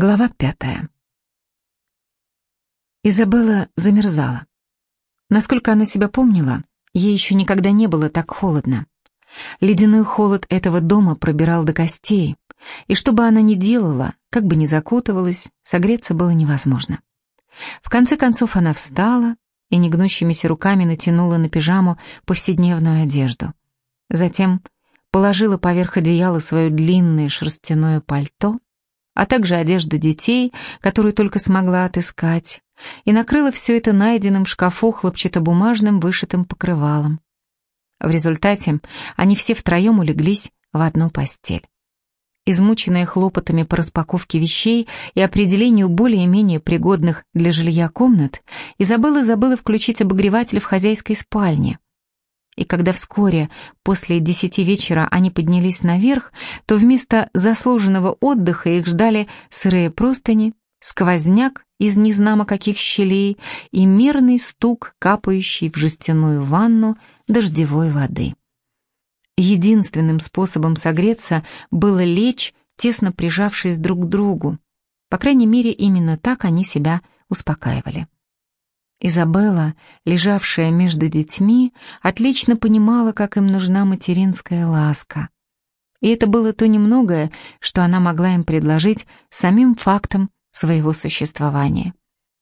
Глава пятая. Изабелла замерзала. Насколько она себя помнила, ей еще никогда не было так холодно. Ледяной холод этого дома пробирал до костей, и что бы она ни делала, как бы ни закутывалась, согреться было невозможно. В конце концов она встала и негнущимися руками натянула на пижаму повседневную одежду. Затем положила поверх одеяла свое длинное шерстяное пальто, а также одежду детей, которую только смогла отыскать, и накрыла все это найденным в шкафу хлопчатобумажным вышитым покрывалом. В результате они все втроем улеглись в одну постель. Измученная хлопотами по распаковке вещей и определению более-менее пригодных для жилья комнат, Изабелла забыла включить обогреватель в хозяйской спальне. И когда вскоре, после десяти вечера, они поднялись наверх, то вместо заслуженного отдыха их ждали сырые простыни, сквозняк из незнамо каких щелей и мерный стук, капающий в жестяную ванну дождевой воды. Единственным способом согреться было лечь, тесно прижавшись друг к другу. По крайней мере, именно так они себя успокаивали. Изабелла, лежавшая между детьми, отлично понимала, как им нужна материнская ласка. И это было то немногое, что она могла им предложить самим фактом своего существования.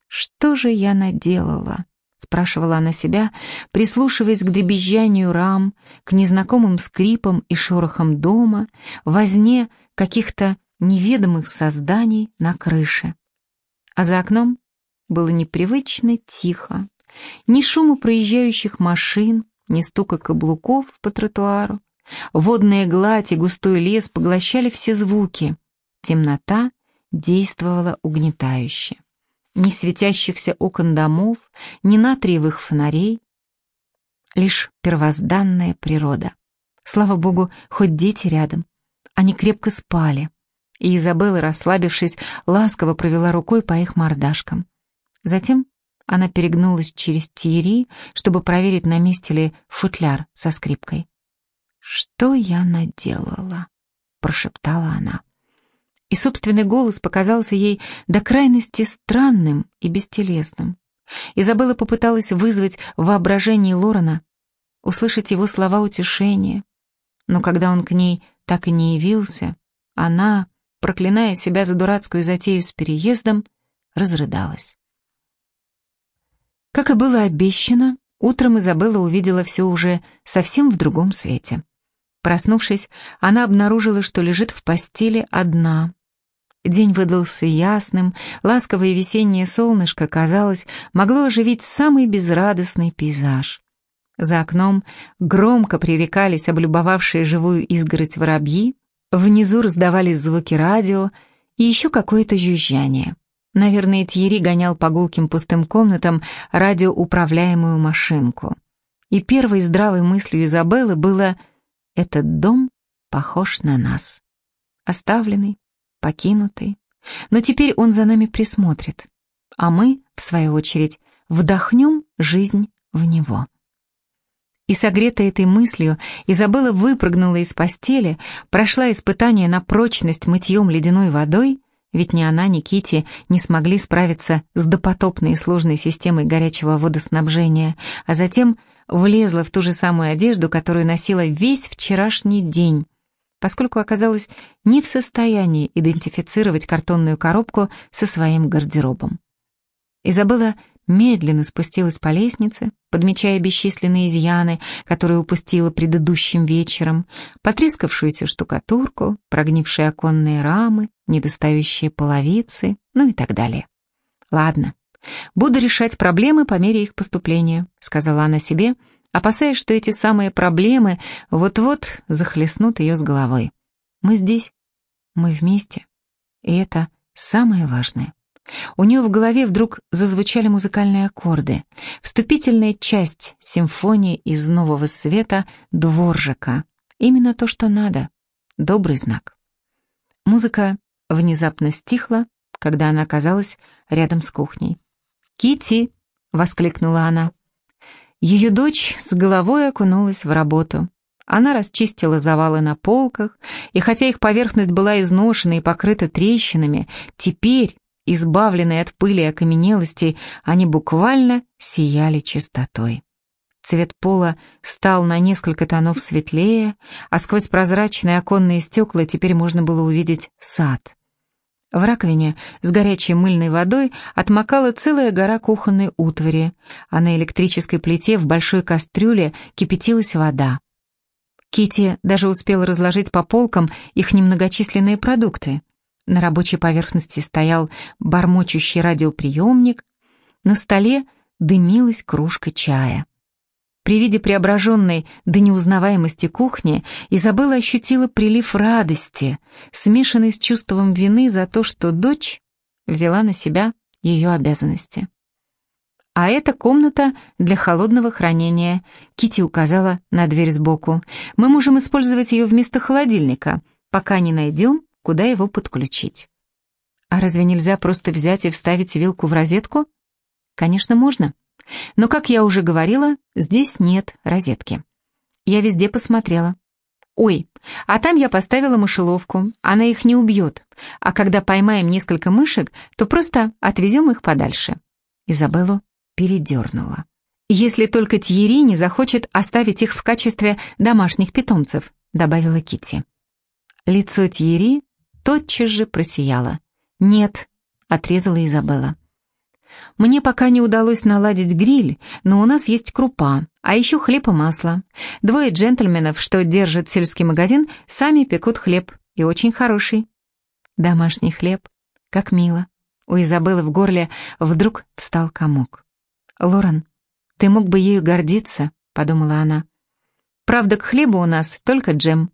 «Что же я наделала?» — спрашивала она себя, прислушиваясь к дребезжанию рам, к незнакомым скрипам и шорохам дома, возне каких-то неведомых созданий на крыше. А за окном было непривычно тихо. Ни шума проезжающих машин, ни стука каблуков по тротуару. Водная гладь и густой лес поглощали все звуки. Темнота действовала угнетающе. Ни светящихся окон домов, ни натриевых фонарей. Лишь первозданная природа. Слава богу, хоть дети рядом. Они крепко спали. И Изабелла, расслабившись, ласково провела рукой по их мордашкам. Затем она перегнулась через Тиери, чтобы проверить, на месте ли футляр со скрипкой. «Что я наделала?» — прошептала она. И собственный голос показался ей до крайности странным и бестелесным. Изабелла попыталась вызвать в воображении Лорена, услышать его слова утешения. Но когда он к ней так и не явился, она, проклиная себя за дурацкую затею с переездом, разрыдалась. Как и было обещано, утром Изабелла увидела все уже совсем в другом свете. Проснувшись, она обнаружила, что лежит в постели одна. День выдался ясным, ласковое весеннее солнышко, казалось, могло оживить самый безрадостный пейзаж. За окном громко пререкались облюбовавшие живую изгородь воробьи, внизу раздавались звуки радио и еще какое-то жужжание. Наверное, Тьерри гонял по гулким пустым комнатам радиоуправляемую машинку. И первой здравой мыслью Изабеллы было «Этот дом похож на нас». Оставленный, покинутый. Но теперь он за нами присмотрит. А мы, в свою очередь, вдохнем жизнь в него. И согретая этой мыслью, Изабелла выпрыгнула из постели, прошла испытание на прочность мытьем ледяной водой ведь ни она, ни Кити не смогли справиться с допотопной и сложной системой горячего водоснабжения, а затем влезла в ту же самую одежду, которую носила весь вчерашний день, поскольку оказалась не в состоянии идентифицировать картонную коробку со своим гардеробом. Изабелла медленно спустилась по лестнице, подмечая бесчисленные изъяны, которые упустила предыдущим вечером, потрескавшуюся штукатурку, прогнившие оконные рамы, недостающие половицы, ну и так далее. «Ладно, буду решать проблемы по мере их поступления», — сказала она себе, опасаясь, что эти самые проблемы вот-вот захлестнут ее с головой. «Мы здесь, мы вместе, и это самое важное». У нее в голове вдруг зазвучали музыкальные аккорды. Вступительная часть симфонии из нового света Дворжика. Именно то, что надо. Добрый знак. Музыка внезапно стихла, когда она оказалась рядом с кухней. Кити, воскликнула она. Ее дочь с головой окунулась в работу. Она расчистила завалы на полках, и хотя их поверхность была изношена и покрыта трещинами, теперь, избавленные от пыли и окаменелостей, они буквально сияли чистотой. Цвет пола стал на несколько тонов светлее, а сквозь прозрачные оконные стекла теперь можно было увидеть сад. В раковине с горячей мыльной водой отмокала целая гора кухонной утвари, а на электрической плите в большой кастрюле кипятилась вода. Кити даже успела разложить по полкам их немногочисленные продукты. На рабочей поверхности стоял бормочущий радиоприемник, на столе дымилась кружка чая. При виде преображенной до неузнаваемости кухни Изабелла ощутила прилив радости, смешанный с чувством вины за то, что дочь взяла на себя ее обязанности. «А это комната для холодного хранения», — Кити указала на дверь сбоку. «Мы можем использовать ее вместо холодильника, пока не найдем, куда его подключить». «А разве нельзя просто взять и вставить вилку в розетку?» «Конечно, можно», но, как я уже говорила, здесь нет розетки. Я везде посмотрела. Ой, а там я поставила мышеловку, она их не убьет, а когда поймаем несколько мышек, то просто отвезем их подальше. Изабеллу передернула. «Если только Тьерри не захочет оставить их в качестве домашних питомцев», добавила Китти. Лицо Тьерри тотчас же просияло. «Нет», — отрезала Изабелла. Мне пока не удалось наладить гриль, но у нас есть крупа, а еще хлеб и масло. Двое джентльменов, что держат сельский магазин, сами пекут хлеб, и очень хороший. Домашний хлеб. Как мило. У Изабеллы в горле вдруг встал комок. «Лорен, ты мог бы ею гордиться», — подумала она. «Правда, к хлебу у нас только джем».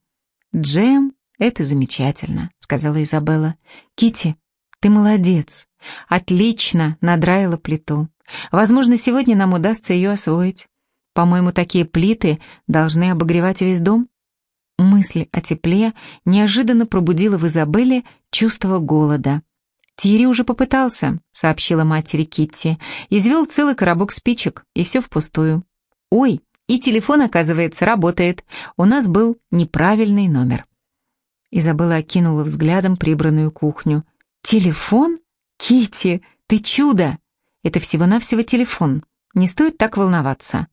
«Джем — это замечательно», — сказала Изабелла. Кити, ты молодец. Отлично надраила плиту. Возможно, сегодня нам удастся ее освоить. По-моему, такие плиты должны обогревать весь дом. Мысль о тепле неожиданно пробудила в Изабелле чувство голода. «Тири уже попытался», — сообщила матери Китти. «Извел целый коробок спичек, и все впустую». «Ой, и телефон, оказывается, работает. У нас был неправильный номер». Изабелла окинула взглядом прибранную кухню. «Телефон? Кити, ты чудо! Это всего-навсего телефон. Не стоит так волноваться».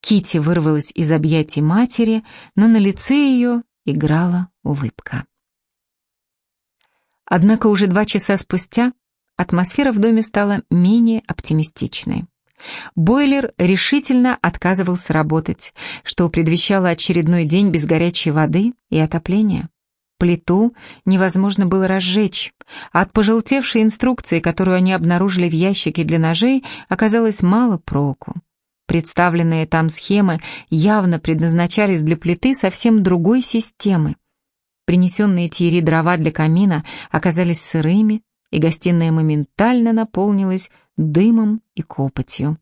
Кити вырвалась из объятий матери, но на лице ее играла улыбка. Однако уже два часа спустя атмосфера в доме стала менее оптимистичной. Бойлер решительно отказывался работать, что предвещало очередной день без горячей воды и отопления. Плиту невозможно было разжечь, от пожелтевшей инструкции, которую они обнаружили в ящике для ножей, оказалось мало проку. Представленные там схемы явно предназначались для плиты совсем другой системы. Принесенные Тьерри дрова для камина оказались сырыми, и гостиная моментально наполнилась дымом и копотью.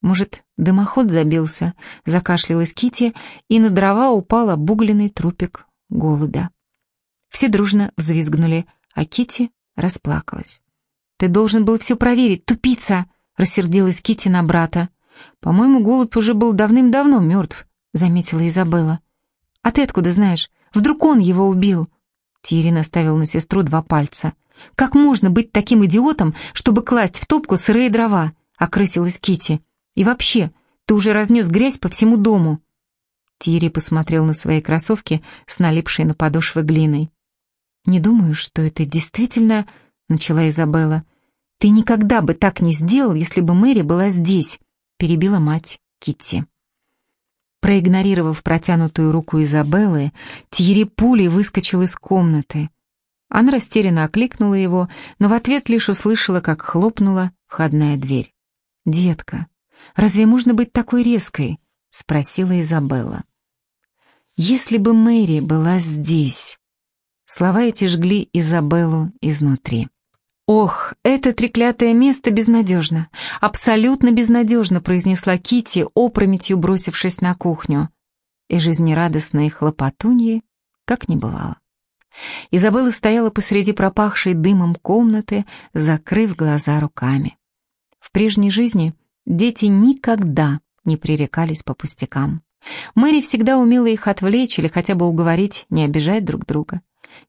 Может, дымоход забился, закашлялась Кити, и на дрова упал обугленный трупик голубя. Все дружно взвизгнули, а Кити расплакалась. «Ты должен был все проверить, тупица!» — рассердилась Кити на брата. «По-моему, голубь уже был давным-давно мертв», — заметила Изабелла. «А ты откуда знаешь? Вдруг он его убил?» Тири наставил на сестру два пальца. «Как можно быть таким идиотом, чтобы класть в топку сырые дрова?» — окрысилась Кити. «И вообще, ты уже разнес грязь по всему дому». Тири посмотрел на свои кроссовки с налипшей на подошвы глиной. «Не думаю, что это действительно...» — начала Изабелла. «Ты никогда бы так не сделал, если бы Мэри была здесь», — перебила мать Китти. Проигнорировав протянутую руку Изабеллы, Тьерри пулей выскочил из комнаты. Она растерянно окликнула его, но в ответ лишь услышала, как хлопнула входная дверь. «Детка, разве можно быть такой резкой?» — спросила Изабелла. «Если бы Мэри была здесь...» Слова эти жгли Изабеллу изнутри. «Ох, это треклятое место безнадежно, абсолютно безнадежно», произнесла Кити, опрометью бросившись на кухню. И жизнерадостные хлопотуньи как не бывало. Изабелла стояла посреди пропахшей дымом комнаты, закрыв глаза руками. В прежней жизни дети никогда не пререкались по пустякам. Мэри всегда умела их отвлечь или хотя бы уговорить не обижать друг друга.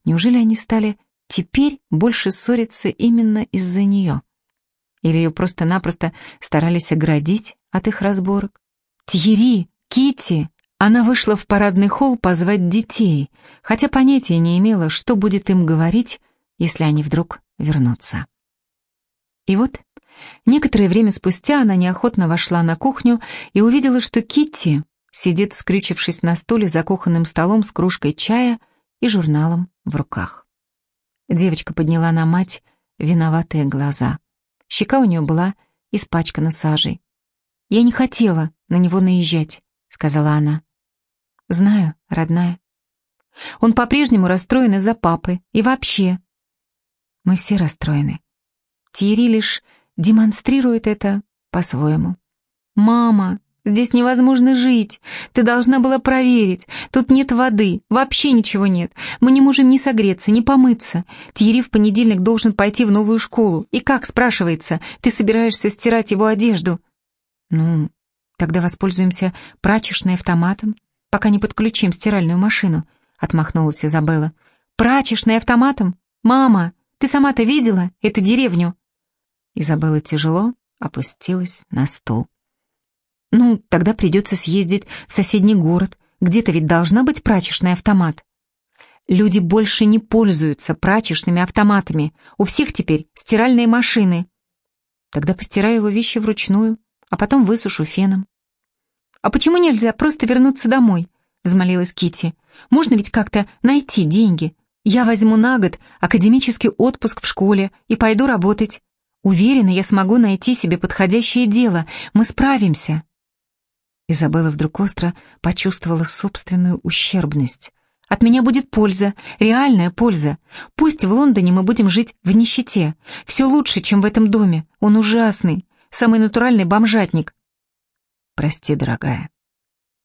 Неужели они стали теперь больше ссориться именно из-за нее? Или ее просто-напросто старались оградить от их разборок? Тьерри, Кити, Она вышла в парадный холл позвать детей, хотя понятия не имела, что будет им говорить, если они вдруг вернутся. И вот, некоторое время спустя она неохотно вошла на кухню и увидела, что Китти сидит, скрючившись на стуле за кухонным столом с кружкой чая и журналом в руках. Девочка подняла на мать виноватые глаза. Щека у нее была испачкана сажей. «Я не хотела на него наезжать», — сказала она. «Знаю, родная. Он по-прежнему расстроен из-за папы. И вообще...» «Мы все расстроены. Тиери лишь демонстрирует это по-своему. «Мама, Здесь невозможно жить. Ты должна была проверить. Тут нет воды, вообще ничего нет. Мы не можем ни согреться, ни помыться. Тьерри в понедельник должен пойти в новую школу. И как, спрашивается, ты собираешься стирать его одежду? Ну, тогда воспользуемся прачечной автоматом, пока не подключим стиральную машину, отмахнулась Изабелла. Прачечной автоматом? Мама, ты сама-то видела эту деревню? Изабелла тяжело опустилась на стол. Ну, тогда придется съездить в соседний город. Где-то ведь должна быть прачечный автомат. Люди больше не пользуются прачечными автоматами. У всех теперь стиральные машины. Тогда постираю его вещи вручную, а потом высушу феном. «А почему нельзя просто вернуться домой?» — взмолилась Кити. «Можно ведь как-то найти деньги. Я возьму на год академический отпуск в школе и пойду работать. Уверена, я смогу найти себе подходящее дело. Мы справимся». Изабелла вдруг остро почувствовала собственную ущербность. «От меня будет польза, реальная польза. Пусть в Лондоне мы будем жить в нищете. Все лучше, чем в этом доме. Он ужасный, самый натуральный бомжатник». «Прости, дорогая,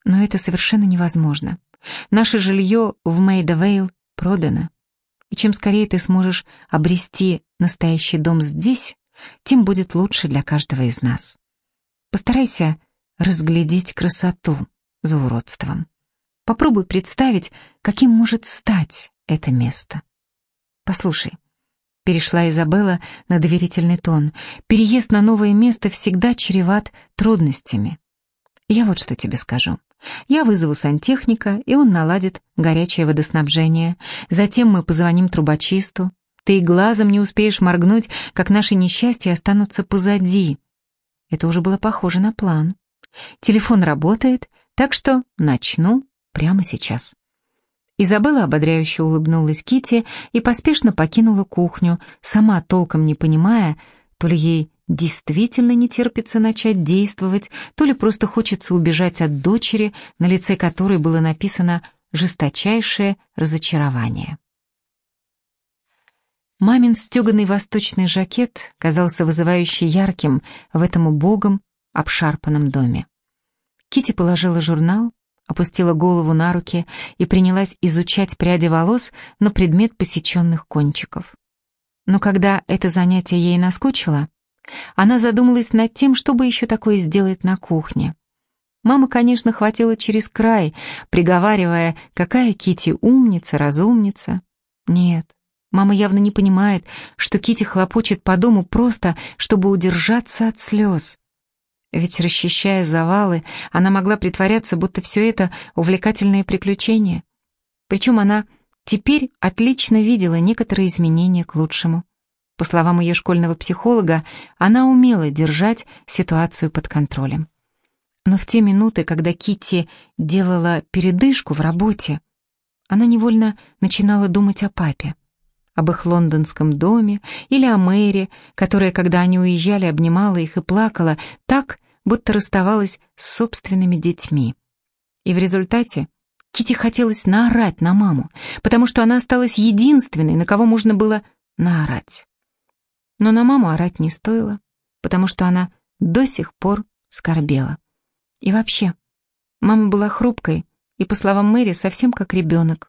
но это совершенно невозможно. Наше жилье в Мейдавейл продано. И чем скорее ты сможешь обрести настоящий дом здесь, тем будет лучше для каждого из нас. Постарайся разглядеть красоту за уродством. Попробуй представить, каким может стать это место. Послушай, перешла Изабелла на доверительный тон, переезд на новое место всегда чреват трудностями. Я вот что тебе скажу. Я вызову сантехника, и он наладит горячее водоснабжение. Затем мы позвоним трубочисту. Ты и глазом не успеешь моргнуть, как наши несчастья останутся позади. Это уже было похоже на план. Телефон работает, так что начну прямо сейчас. Изабелла ободряюще улыбнулась Кити и поспешно покинула кухню, сама толком не понимая, то ли ей действительно не терпится начать действовать, то ли просто хочется убежать от дочери, на лице которой было написано жесточайшее разочарование. Мамин стеганый восточный жакет казался вызывающе ярким в этом убогом, обшарпанном доме. Кити положила журнал, опустила голову на руки и принялась изучать пряди волос на предмет посеченных кончиков. Но когда это занятие ей наскучило, она задумалась над тем, чтобы еще такое сделать на кухне. Мама, конечно, хватила через край, приговаривая, какая Кити умница, разумница. Нет, мама явно не понимает, что Кити хлопочет по дому просто, чтобы удержаться от слез. Ведь, расчищая завалы, она могла притворяться, будто все это увлекательное приключение. Причем она теперь отлично видела некоторые изменения к лучшему. По словам ее школьного психолога, она умела держать ситуацию под контролем. Но в те минуты, когда Китти делала передышку в работе, она невольно начинала думать о папе, об их лондонском доме или о Мэри, которая, когда они уезжали, обнимала их и плакала так, будто расставалась с собственными детьми. И в результате Кити хотелось наорать на маму, потому что она осталась единственной, на кого можно было наорать. Но на маму орать не стоило, потому что она до сих пор скорбела. И вообще, мама была хрупкой и, по словам Мэри, совсем как ребенок.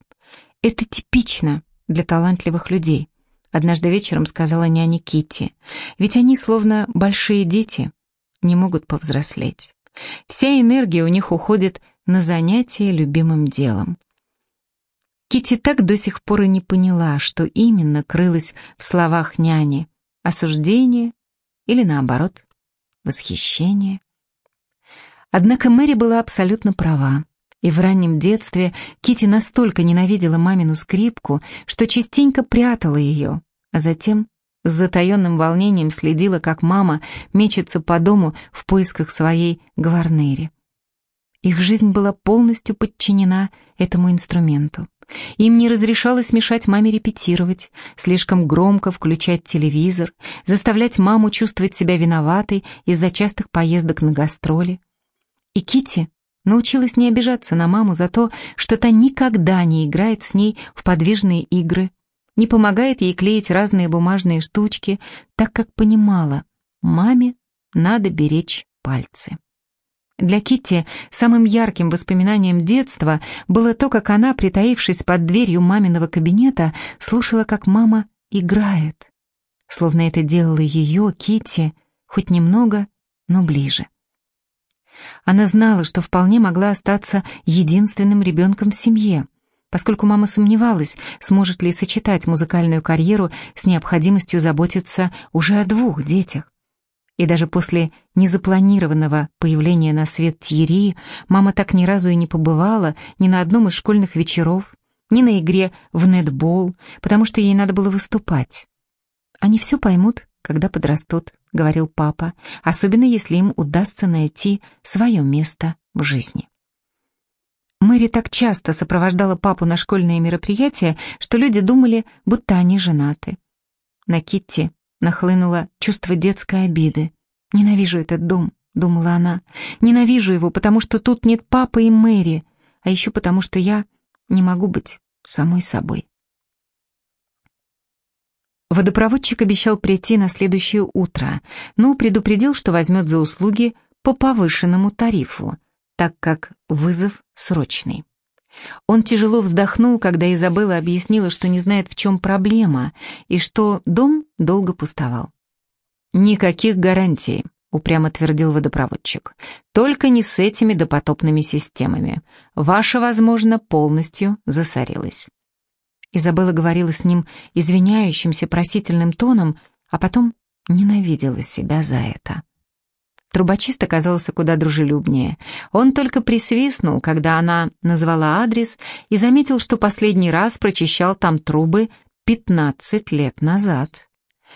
Это типично для талантливых людей, однажды вечером сказала няня Китти, ведь они словно большие дети, не могут повзрослеть. Вся энергия у них уходит на занятие любимым делом. Кити так до сих пор и не поняла, что именно крылось в словах няни — осуждение или, наоборот, восхищение. Однако Мэри была абсолютно права. И в раннем детстве Кити настолько ненавидела мамину скрипку, что частенько прятала ее, а затем с затаенным волнением следила, как мама мечется по дому в поисках своей гварнери. Их жизнь была полностью подчинена этому инструменту. Им не разрешалось мешать маме репетировать, слишком громко включать телевизор, заставлять маму чувствовать себя виноватой из-за частых поездок на гастроли. И Кити научилась не обижаться на маму за то, что та никогда не играет с ней в подвижные игры, не помогает ей клеить разные бумажные штучки, так как понимала, маме надо беречь пальцы. Для Китти самым ярким воспоминанием детства было то, как она, притаившись под дверью маминого кабинета, слушала, как мама играет. Словно это делало ее, Китти, хоть немного, но ближе. Она знала, что вполне могла остаться единственным ребенком в семье, поскольку мама сомневалась, сможет ли сочетать музыкальную карьеру с необходимостью заботиться уже о двух детях. И даже после незапланированного появления на свет Тьерри мама так ни разу и не побывала ни на одном из школьных вечеров, ни на игре в нетбол, потому что ей надо было выступать. Они все поймут, когда подрастут, говорил папа, особенно если им удастся найти свое место в жизни. Мэри так часто сопровождала папу на школьные мероприятия, что люди думали, будто они женаты. На Китти нахлынуло чувство детской обиды. «Ненавижу этот дом», — думала она. «Ненавижу его, потому что тут нет папы и Мэри, а еще потому что я не могу быть самой собой». Водопроводчик обещал прийти на следующее утро, но предупредил, что возьмет за услуги по повышенному тарифу, так как вызов срочный. Он тяжело вздохнул, когда Изабелла объяснила, что не знает, в чем проблема, и что дом долго пустовал. «Никаких гарантий», — упрямо твердил водопроводчик. «Только не с этими допотопными системами. Ваша, возможно, полностью засорилась». Изабелла говорила с ним извиняющимся просительным тоном, а потом ненавидела себя за это. Трубочист оказался куда дружелюбнее. Он только присвистнул, когда она назвала адрес, и заметил, что последний раз прочищал там трубы 15 лет назад.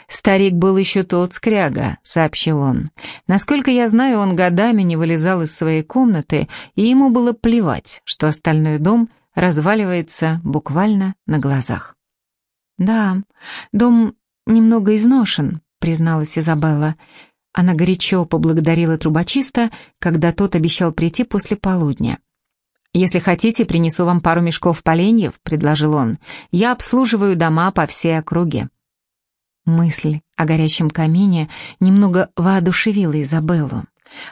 «Старик был еще тот скряга», — сообщил он. «Насколько я знаю, он годами не вылезал из своей комнаты, и ему было плевать, что остальной дом — разваливается буквально на глазах. «Да, дом немного изношен», — призналась Изабелла. Она горячо поблагодарила трубочиста, когда тот обещал прийти после полудня. «Если хотите, принесу вам пару мешков поленьев», — предложил он. «Я обслуживаю дома по всей округе». Мысль о горящем камине немного воодушевила Изабеллу.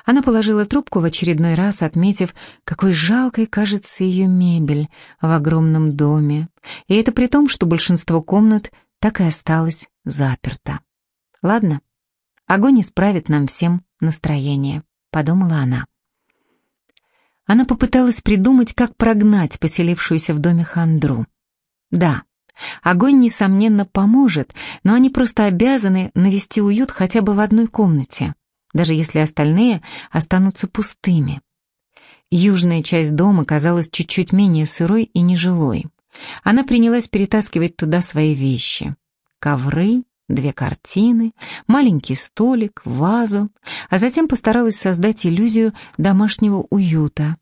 Она положила трубку в очередной раз, отметив, какой жалкой кажется ее мебель в огромном доме. И это при том, что большинство комнат так и осталось заперто. «Ладно, огонь исправит нам всем настроение», — подумала она. Она попыталась придумать, как прогнать поселившуюся в доме хандру. Да, огонь, несомненно, поможет, но они просто обязаны навести уют хотя бы в одной комнате даже если остальные останутся пустыми. Южная часть дома казалась чуть-чуть менее сырой и нежилой. Она принялась перетаскивать туда свои вещи. Ковры, две картины, маленький столик, вазу, а затем постаралась создать иллюзию домашнего уюта.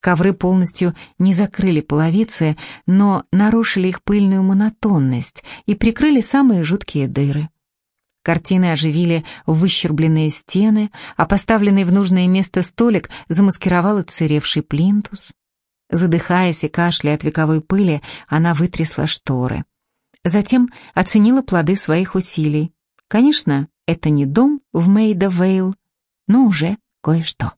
Ковры полностью не закрыли половицы, но нарушили их пыльную монотонность и прикрыли самые жуткие дыры. Картины оживили выщербленные стены, а поставленный в нужное место столик замаскировал отсыревший плинтус. Задыхаясь и кашляя от вековой пыли, она вытрясла шторы. Затем оценила плоды своих усилий. Конечно, это не дом в Мейда-Вейл, но уже кое-что.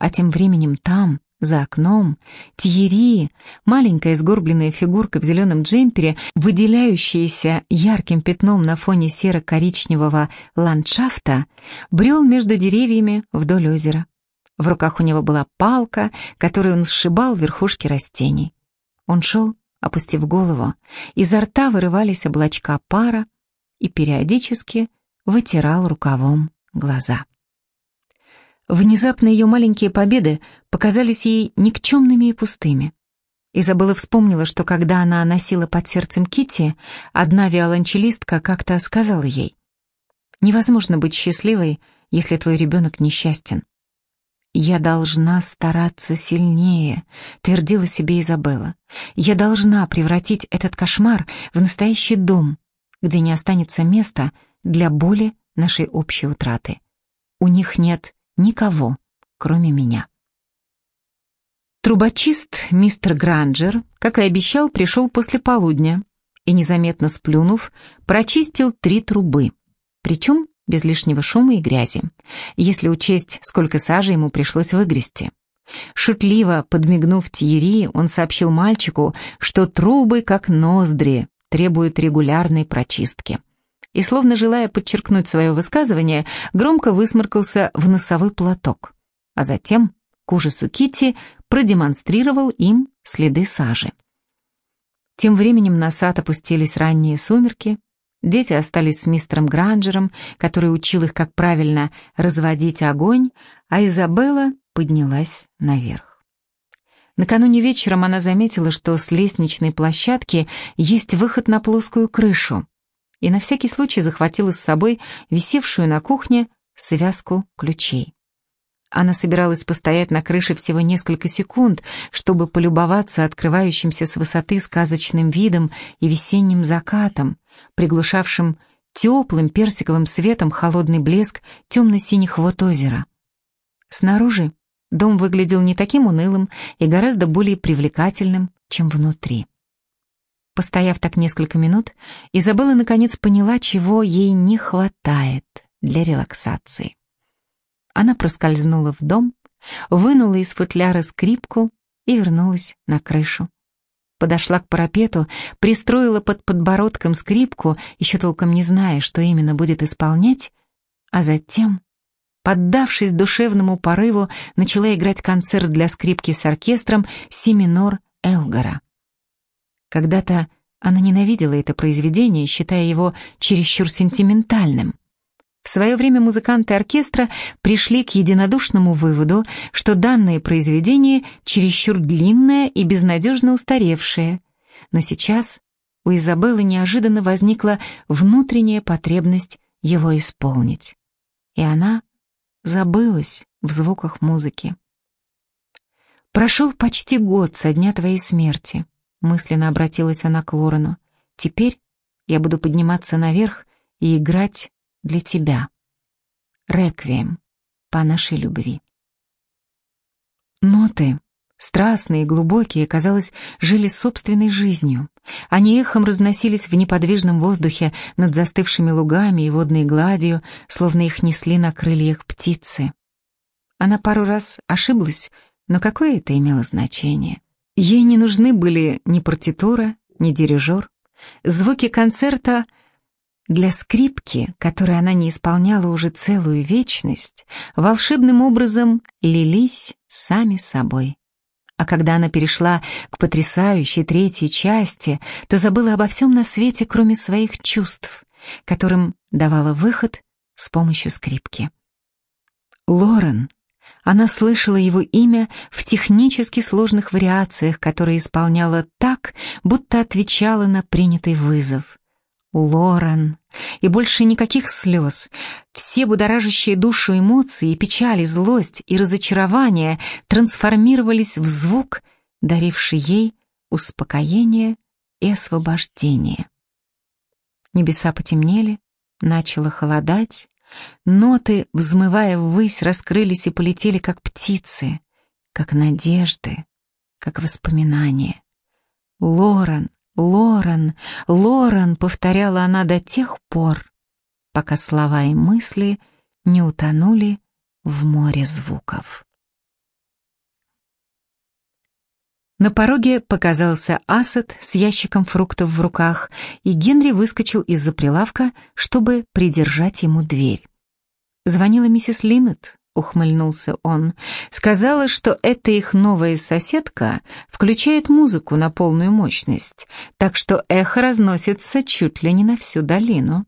А тем временем там, за окном Тьерри, маленькая сгорбленная фигурка в зеленом джемпере, выделяющаяся ярким пятном на фоне серо-коричневого ландшафта, брел между деревьями вдоль озера. В руках у него была палка, которой он сшибал верхушки растений. Он шел, опустив голову, изо рта вырывались облачка пара и периодически вытирал рукавом глаза. Внезапно ее маленькие победы показались ей никчемными и пустыми. Изабелла вспомнила, что когда она носила под сердцем Кити, одна виолончелистка как-то сказала ей, «Невозможно быть счастливой, если твой ребенок несчастен». «Я должна стараться сильнее», — твердила себе Изабелла. «Я должна превратить этот кошмар в настоящий дом, где не останется места для боли нашей общей утраты. У них нет никого, кроме меня». Трубочист мистер Гранджер, как и обещал, пришел после полудня и, незаметно сплюнув, прочистил три трубы, причем без лишнего шума и грязи, если учесть, сколько сажи ему пришлось выгрести. Шутливо подмигнув Тьерри, он сообщил мальчику, что трубы, как ноздри, требуют регулярной прочистки. И, словно желая подчеркнуть свое высказывание, громко высморкался в носовой платок, а затем к ужасу Кити продемонстрировал им следы сажи. Тем временем на сад опустились ранние сумерки, дети остались с мистером Гранджером, который учил их, как правильно разводить огонь, а Изабелла поднялась наверх. Накануне вечером она заметила, что с лестничной площадки есть выход на плоскую крышу, и на всякий случай захватила с собой висевшую на кухне связку ключей. Она собиралась постоять на крыше всего несколько секунд, чтобы полюбоваться открывающимся с высоты сказочным видом и весенним закатом, приглушавшим теплым персиковым светом холодный блеск темно-синих вод озера. Снаружи дом выглядел не таким унылым и гораздо более привлекательным, чем внутри. Постояв так несколько минут, Изабелла наконец поняла, чего ей не хватает для релаксации. Она проскользнула в дом, вынула из футляра скрипку и вернулась на крышу. Подошла к парапету, пристроила под подбородком скрипку, еще толком не зная, что именно будет исполнять, а затем, поддавшись душевному порыву, начала играть концерт для скрипки с оркестром «Си-минор» Элгара. Когда-то она ненавидела это произведение, считая его чересчур сентиментальным. В свое время музыканты оркестра пришли к единодушному выводу, что данное произведение чересчур длинное и безнадежно устаревшее. Но сейчас у Изабеллы неожиданно возникла внутренняя потребность его исполнить. И она забылась в звуках музыки. «Прошел почти год со дня твоей смерти», — мысленно обратилась она к Лорену. «Теперь я буду подниматься наверх и играть для тебя. Реквием по нашей любви. Ноты, страстные глубокие, казалось, жили собственной жизнью. Они эхом разносились в неподвижном воздухе над застывшими лугами и водной гладью, словно их несли на крыльях птицы. Она пару раз ошиблась, но какое это имело значение? Ей не нужны были ни партитура, ни дирижер. Звуки концерта — для скрипки, которую она не исполняла уже целую вечность, волшебным образом лились сами собой. А когда она перешла к потрясающей третьей части, то забыла обо всем на свете, кроме своих чувств, которым давала выход с помощью скрипки. Лорен. Она слышала его имя в технически сложных вариациях, которые исполняла так, будто отвечала на принятый вызов. Лорен. И больше никаких слез. Все будоражащие душу эмоции, печали, злость и разочарование трансформировались в звук, даривший ей успокоение и освобождение. Небеса потемнели, начало холодать, ноты, взмывая ввысь, раскрылись и полетели, как птицы, как надежды, как воспоминания. Лорен, Лорен, Лорен, повторяла она до тех пор, пока слова и мысли не утонули в море звуков. На пороге показался Асад с ящиком фруктов в руках, и Генри выскочил из-за прилавка, чтобы придержать ему дверь. Звонила миссис Линнет, — ухмыльнулся он. «Сказала, что эта их новая соседка включает музыку на полную мощность, так что эхо разносится чуть ли не на всю долину».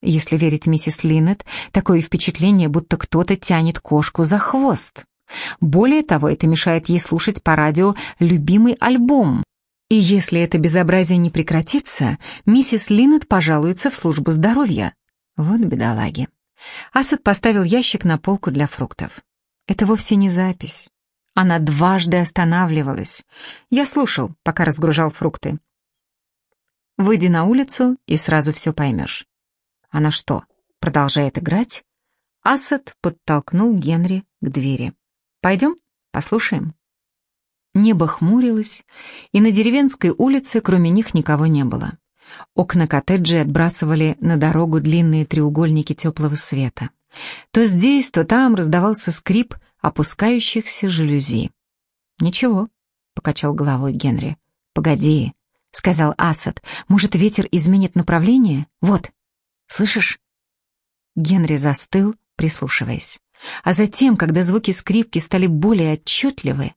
Если верить миссис Линнет, такое впечатление, будто кто-то тянет кошку за хвост. Более того, это мешает ей слушать по радио любимый альбом. И если это безобразие не прекратится, миссис Линнет пожалуется в службу здоровья. Вот бедолаги. Асад поставил ящик на полку для фруктов. Это вовсе не запись. Она дважды останавливалась. Я слушал, пока разгружал фрукты. Выйди на улицу и сразу все поймешь. Она что, продолжает играть? Асад подтолкнул Генри к двери. Пойдем, послушаем. Небо хмурилось, и на деревенской улице кроме них никого не было. Окна коттеджей отбрасывали на дорогу длинные треугольники теплого света. То здесь, то там раздавался скрип опускающихся жалюзи. «Ничего», — покачал головой Генри. «Погоди», — сказал Асад. «Может, ветер изменит направление? Вот, слышишь?» Генри застыл, прислушиваясь. А затем, когда звуки скрипки стали более отчетливы,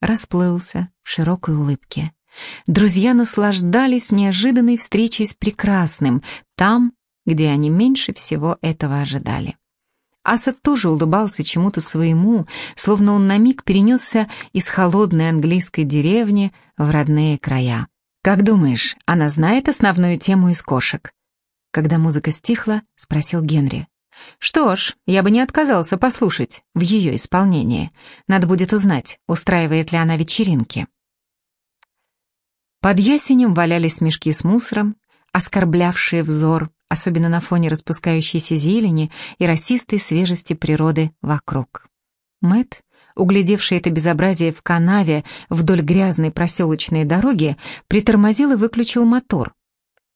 расплылся в широкой улыбке. Друзья наслаждались неожиданной встречей с прекрасным, там, где они меньше всего этого ожидали. Асад тоже улыбался чему-то своему, словно он на миг перенесся из холодной английской деревни в родные края. «Как думаешь, она знает основную тему из кошек?» Когда музыка стихла, спросил Генри. «Что ж, я бы не отказался послушать в ее исполнении. Надо будет узнать, устраивает ли она вечеринки». Под ясенем валялись мешки с мусором, оскорблявшие взор, особенно на фоне распускающейся зелени и росистой свежести природы вокруг. Мэт, углядевший это безобразие в канаве вдоль грязной проселочной дороги, притормозил и выключил мотор,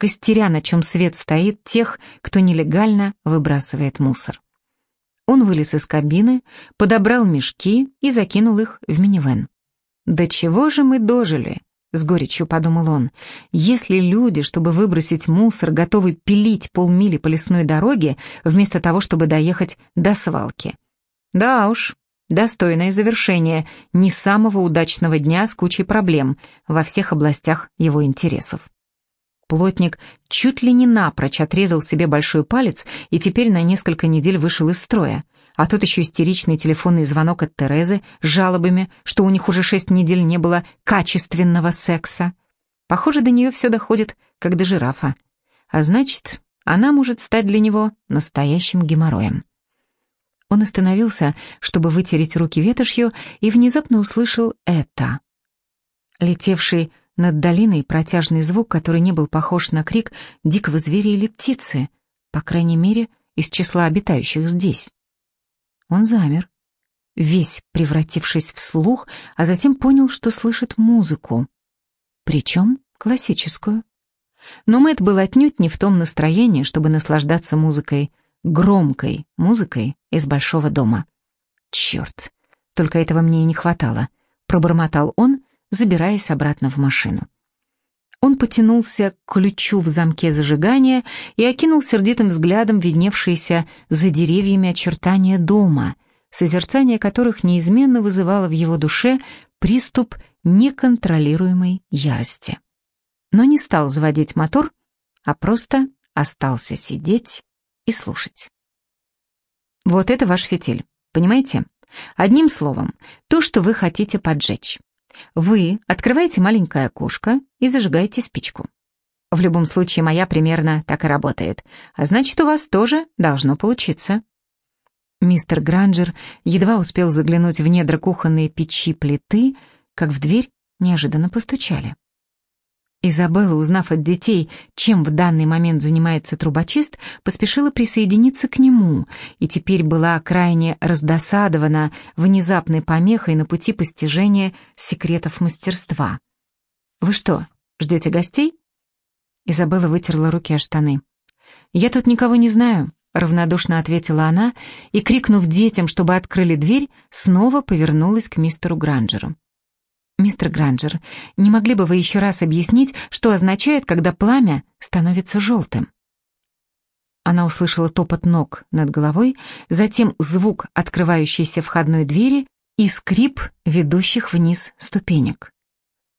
костеря, на чем свет стоит тех, кто нелегально выбрасывает мусор. Он вылез из кабины, подобрал мешки и закинул их в минивэн. «До чего же мы дожили?» — с горечью подумал он. «Если люди, чтобы выбросить мусор, готовы пилить полмили по лесной дороге, вместо того, чтобы доехать до свалки». Да уж, достойное завершение не самого удачного дня с кучей проблем во всех областях его интересов. Плотник чуть ли не напрочь отрезал себе большой палец и теперь на несколько недель вышел из строя. А тут еще истеричный телефонный звонок от Терезы с жалобами, что у них уже шесть недель не было качественного секса. Похоже, до нее все доходит, как до жирафа. А значит, она может стать для него настоящим геморроем. Он остановился, чтобы вытереть руки ветошью, и внезапно услышал это. Летевший над долиной протяжный звук, который не был похож на крик дикого зверя или птицы, по крайней мере, из числа обитающих здесь. Он замер, весь превратившись в слух, а затем понял, что слышит музыку. Причем классическую. Но Мэтт был отнюдь не в том настроении, чтобы наслаждаться музыкой, громкой музыкой из большого дома. «Черт, только этого мне и не хватало», — пробормотал он, забираясь обратно в машину. Он потянулся к ключу в замке зажигания и окинул сердитым взглядом видневшиеся за деревьями очертания дома, созерцание которых неизменно вызывало в его душе приступ неконтролируемой ярости. Но не стал заводить мотор, а просто остался сидеть и слушать. Вот это ваш фитиль, понимаете? Одним словом, то, что вы хотите поджечь. Вы открываете маленькое окошко и зажигаете спичку. В любом случае, моя примерно так и работает. А значит, у вас тоже должно получиться. Мистер Гранджер едва успел заглянуть в недра кухонной печи плиты, как в дверь неожиданно постучали. Изабелла, узнав от детей, чем в данный момент занимается трубочист, поспешила присоединиться к нему и теперь была крайне раздосадована внезапной помехой на пути постижения секретов мастерства. «Вы что, ждете гостей?» Изабелла вытерла руки о штаны. «Я тут никого не знаю», — равнодушно ответила она и, крикнув детям, чтобы открыли дверь, снова повернулась к мистеру Гранджеру. «Мистер Гранджер, не могли бы вы еще раз объяснить, что означает, когда пламя становится желтым?» Она услышала топот ног над головой, затем звук открывающейся входной двери и скрип ведущих вниз ступенек.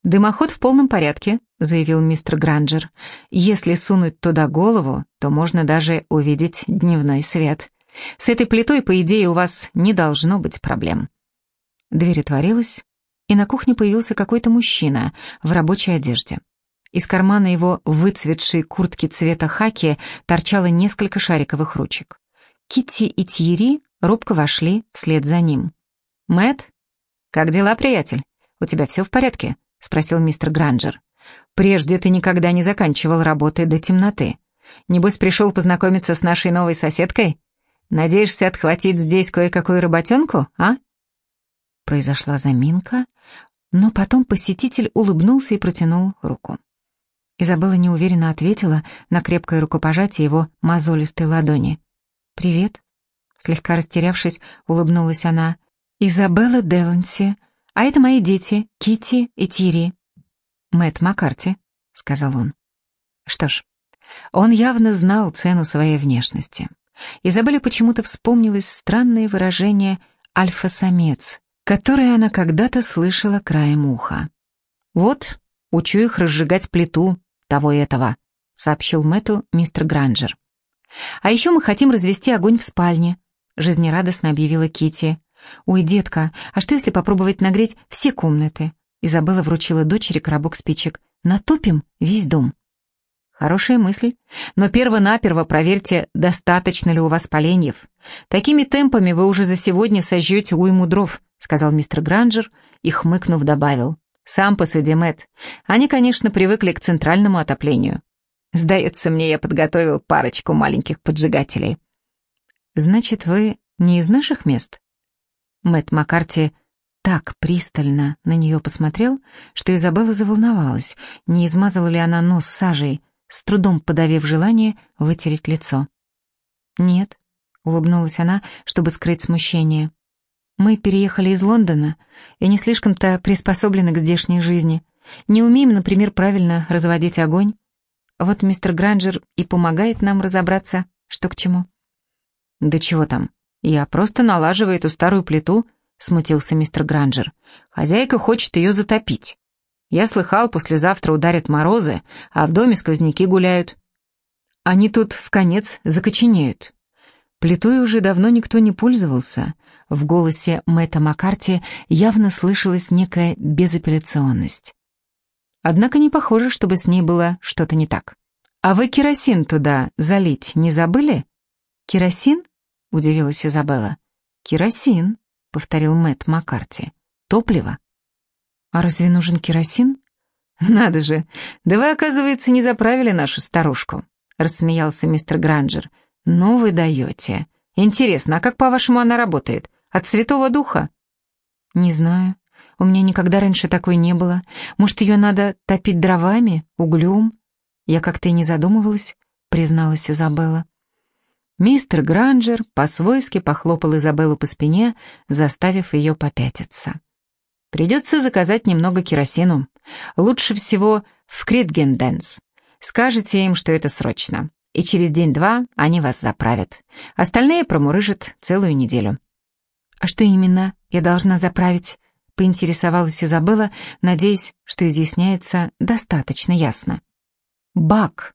«Дымоход в полном порядке», — заявил мистер Гранджер. «Если сунуть туда голову, то можно даже увидеть дневной свет. С этой плитой, по идее, у вас не должно быть проблем». Дверь отворилась, и на кухне появился какой-то мужчина в рабочей одежде. Из кармана его выцветшей куртки цвета хаки торчало несколько шариковых ручек. Китти и Тьерри робко вошли вслед за ним. Мэт, как дела, приятель? У тебя все в порядке?» — спросил мистер Гранджер. «Прежде ты никогда не заканчивал работы до темноты. Небось, пришел познакомиться с нашей новой соседкой? Надеешься отхватить здесь кое-какую работенку, а?» Произошла заминка, но потом посетитель улыбнулся и протянул руку. Изабелла неуверенно ответила на крепкое рукопожатие его мозолистой ладони. «Привет», — слегка растерявшись, улыбнулась она. «Изабелла Деланси, а это мои дети, Кити и Тири». «Мэтт Маккарти», — сказал он. Что ж, он явно знал цену своей внешности. Изабелле почему-то вспомнилось странное выражение «альфа-самец», которое она когда-то слышала краем уха. «Вот, учу их разжигать плиту, того и этого», — сообщил Мэтту мистер Гранджер. «А еще мы хотим развести огонь в спальне», — жизнерадостно объявила Кити. «Ой, детка, а что если попробовать нагреть все комнаты?» Изабелла вручила дочери коробок спичек. «Натопим весь дом». Хорошая мысль, но перво-наперво проверьте, достаточно ли у вас поленьев. Такими темпами вы уже за сегодня сожжете уйму дров, сказал мистер Гранджер и, хмыкнув, добавил. Сам посуди, Мэтт. Они, конечно, привыкли к центральному отоплению. Сдается мне, я подготовил парочку маленьких поджигателей. Значит, вы не из наших мест? Мэтт Маккарти так пристально на нее посмотрел, что Изабелла заволновалась, не измазала ли она нос сажей, с трудом подавив желание вытереть лицо. «Нет», — улыбнулась она, чтобы скрыть смущение. Мы переехали из Лондона и не слишком-то приспособлены к здешней жизни. Не умеем, например, правильно разводить огонь. Вот мистер Гранджер и помогает нам разобраться, что к чему. «Да чего там? Я просто налаживаю эту старую плиту», — смутился мистер Гранджер. «Хозяйка хочет ее затопить. Я слыхал, послезавтра ударят морозы, а в доме сквозняки гуляют. Они тут в конец закоченеют. Плитой уже давно никто не пользовался. В голосе Мэтта Маккарти явно слышалась некая безапелляционность. Однако не похоже, чтобы с ней было что-то не так. «А вы керосин туда залить не забыли?» «Керосин?» — удивилась Изабелла. «Керосин», — повторил Мэтт Маккарти. «Топливо». «А разве нужен керосин?» «Надо же! Да вы, оказывается, не заправили нашу старушку», — рассмеялся мистер Гранджер. «Ну вы даете. Интересно, а как, по-вашему, она работает? От Святого Духа?» «Не знаю. У меня никогда раньше такой не было. Может, ее надо топить дровами, углем?» «Я как-то и не задумывалась», — призналась Изабелла. Мистер Гранджер по-свойски похлопал Изабеллу по спине, заставив ее попятиться. «Придется заказать немного керосину. Лучше всего в Критгенденс. Скажите им, что это срочно и через день-два они вас заправят. Остальные промурыжат целую неделю». «А что именно я должна заправить?» — поинтересовалась Изабелла, надеясь, что изъясняется достаточно ясно. «Бак».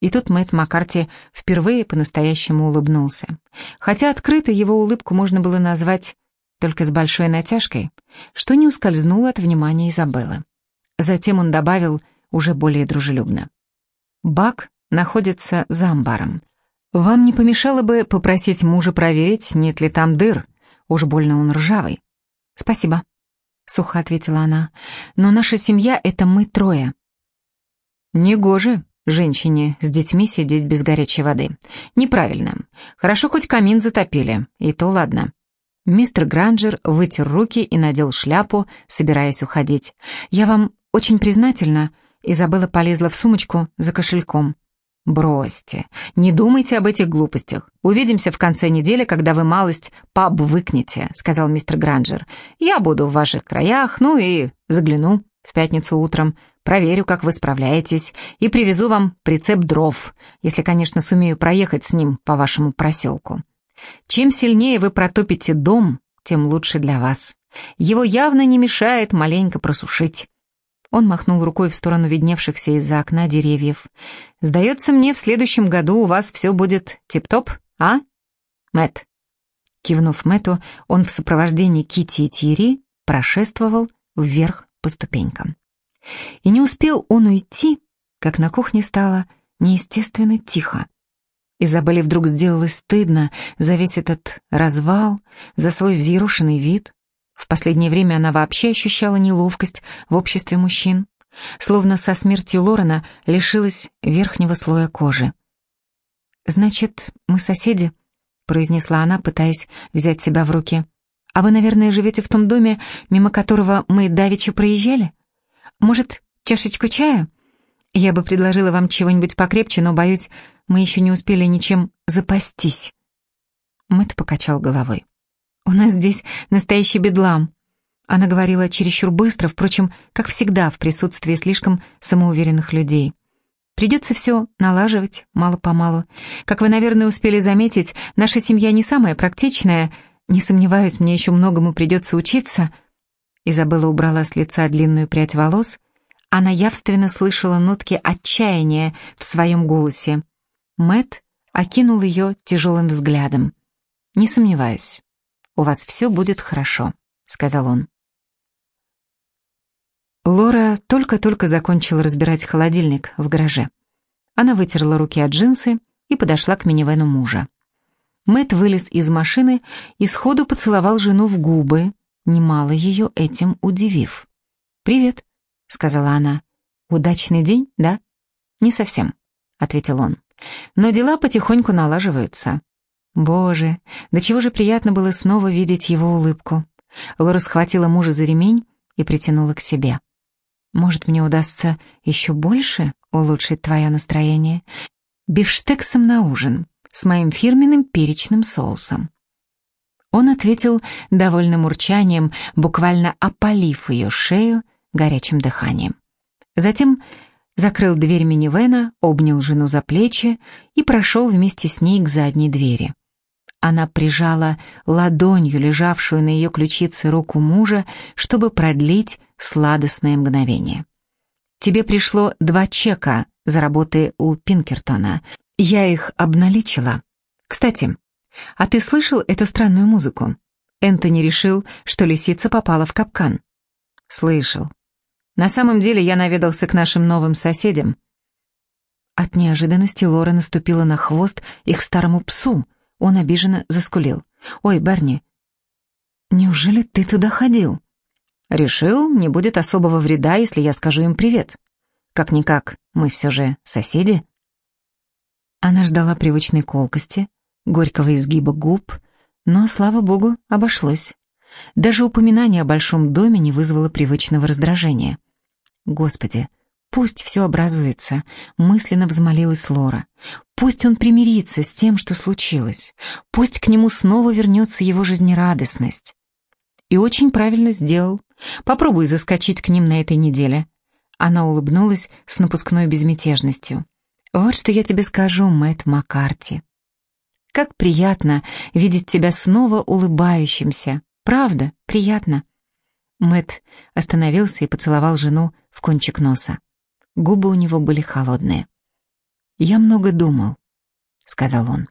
И тут Мэтт Маккарти впервые по-настоящему улыбнулся. Хотя открыто его улыбку можно было назвать только с большой натяжкой, что не ускользнуло от внимания Изабеллы. Затем он добавил уже более дружелюбно. «Бак находится за амбаром. Вам не помешало бы попросить мужа проверить, нет ли там дыр. Уж больно он ржавый. Спасибо, сухо ответила она. Но наша семья — это мы трое. Негоже женщине с детьми сидеть без горячей воды. Неправильно. Хорошо, хоть камин затопили, и то ладно. Мистер Гранджер вытер руки и надел шляпу, собираясь уходить. «Я вам очень признательна», — Изабелла полезла в сумочку за кошельком. «Бросьте, не думайте об этих глупостях. Увидимся в конце недели, когда вы малость паб выкнете», — сказал мистер Гранджер. «Я буду в ваших краях, ну и загляну в пятницу утром. проверю, как вы справляетесь, и привезу вам прицеп дров, если, конечно, сумею проехать с ним по вашему проселку. Чем сильнее вы протопите дом, тем лучше для вас. Его явно не мешает маленько просушить. Он махнул рукой в сторону видневшихся из-за окна деревьев. «Сдается мне, в следующем году у вас все будет тип-топ, а, Мэтт?» Кивнув Мэтту, он в сопровождении Кити и Тири прошествовал вверх по ступенькам. И не успел он уйти, как на кухне стало неестественно тихо. Изабелле вдруг сделалось стыдно за весь этот развал, за свой взъерошенный вид. В последнее время она вообще ощущала неловкость в обществе мужчин, словно со смертью Лорена лишилась верхнего слоя кожи. «Значит, мы соседи?» — произнесла она, пытаясь взять себя в руки. «А вы, наверное, живете в том доме, мимо которого мы давеча проезжали? Может, чашечку чая? Я бы предложила вам чего-нибудь покрепче, но, боюсь, мы еще не успели ничем запастись». Мэтт покачал головой. «У нас здесь настоящий бедлам». Она говорила чересчур быстро, впрочем, как всегда, в присутствии слишком самоуверенных людей. Придется все налаживать мало-помалу. Как вы, наверное, успели заметить, наша семья не самая практичная. Не сомневаюсь, мне еще многому придется учиться. Изабелла убрала с лица длинную прядь волос. Она явственно слышала нотки отчаяния в своем голосе. Мэт окинул ее тяжелым взглядом. «Не сомневаюсь, у вас все будет хорошо», — сказал он. Лора только-только закончила разбирать холодильник в гараже. Она вытерла руки от джинсы и подошла к минивену мужа. Мэт вылез из машины и сходу поцеловал жену в губы, немало ее этим удивив. «Привет», — сказала она. «Удачный день, да?» «Не совсем», — ответил он. «Но дела потихоньку налаживаются». Боже, до чего же приятно было снова видеть его улыбку. Лора схватила мужа за ремень и притянула к себе. Может, мне удастся еще больше улучшить твое настроение? Бифштексом на ужин с моим фирменным перечным соусом. Он ответил довольным урчанием, буквально опалив ее шею горячим дыханием. Затем закрыл дверь минивэна, обнял жену за плечи и прошел вместе с ней к задней двери. Она прижала ладонью лежавшую на ее ключице руку мужа, чтобы продлить сладостное мгновение. «Тебе пришло два чека за работы у Пинкертона. Я их обналичила. Кстати, а ты слышал эту странную музыку? Энтони решил, что лисица попала в капкан». «Слышал. На самом деле я наведался к нашим новым соседям». От неожиданности Лора наступила на хвост их старому псу, он обиженно заскулил. «Ой, Барни, неужели ты туда ходил?» «Решил, не будет особого вреда, если я скажу им привет. Как-никак, мы все же соседи». Она ждала привычной колкости, горького изгиба губ, но, слава богу, обошлось. Даже упоминание о большом доме не вызвало привычного раздражения. Господи, Пусть все образуется, мысленно взмолилась Лора. Пусть он примирится с тем, что случилось. Пусть к нему снова вернется его жизнерадостность. И очень правильно сделал. Попробуй заскочить к ним на этой неделе. Она улыбнулась с напускной безмятежностью. Вот что я тебе скажу, Мэтт Маккарти. Как приятно видеть тебя снова улыбающимся. Правда, приятно. Мэтт остановился и поцеловал жену в кончик носа. Губы у него были холодные. «Я много думал», — сказал он.